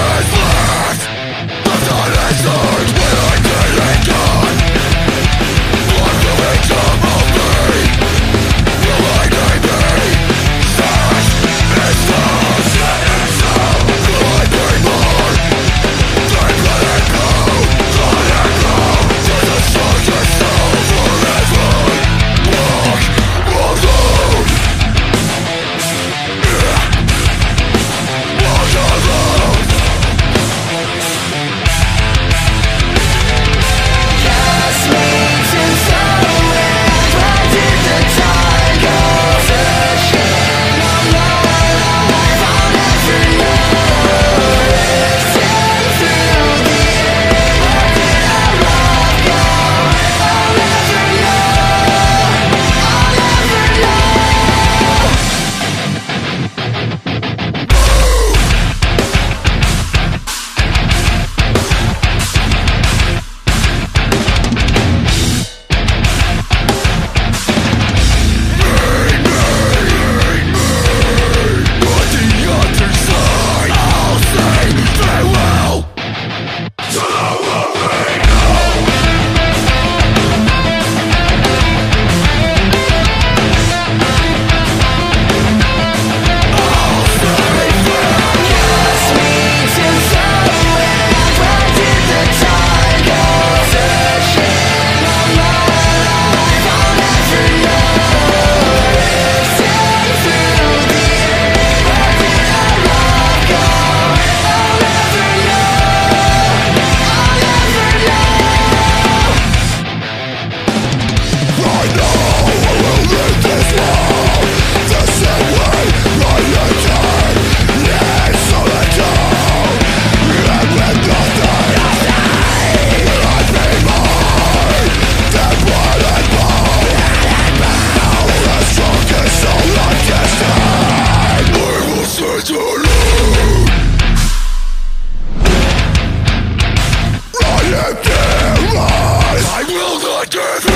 questions Power! I am I will not give